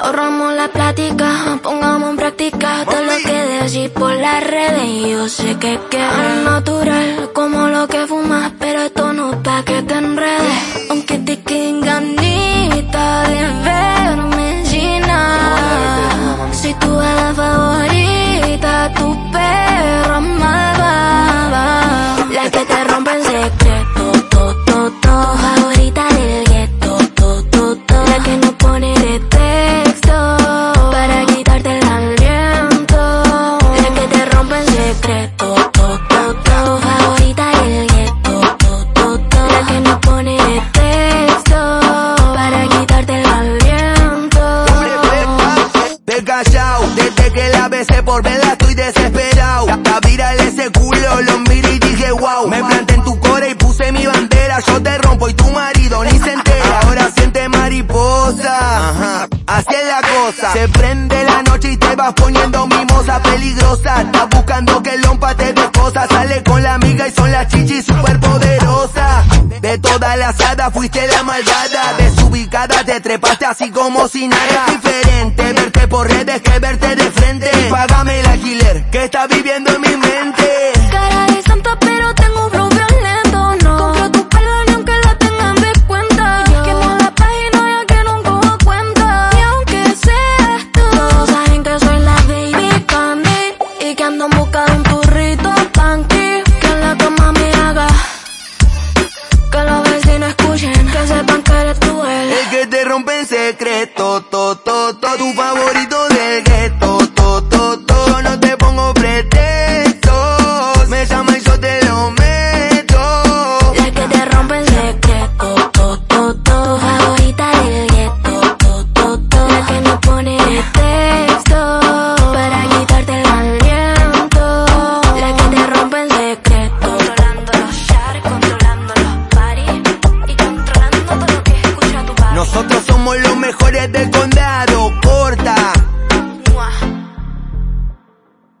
Ahorramos la plática, pongamos en práctica todo lo que decís por las redes. Y yo sé que es natural, como lo que fumas, desde que la besé por verla estoy desesperado. La viral ese culo, lo miré y dije wow. Me planté en tu core y puse mi bandera. Yo te rompo y tu marido ni se entera. Ahora siente mariposa. Ajá. Así es la cosa. Se prende noche y te vas poniendo mimosa peligrosa. Estás buscando que el lompa te dé cosas. Sale con la amiga y son las chichis super poderosas. De toda la asada fuiste la malvada. Desubicada te trepaste así como si nada. Es diferente verte por redes que verte de frente. Y págame el alquiler que está viviendo en mi mente. Ando un turrito punky. Que en la cama me haga. Que los vecinos escuchen, que sepan que eres tú él. El que te rompe en secreto, to, to, to, tu favorito mejores del condado. Corta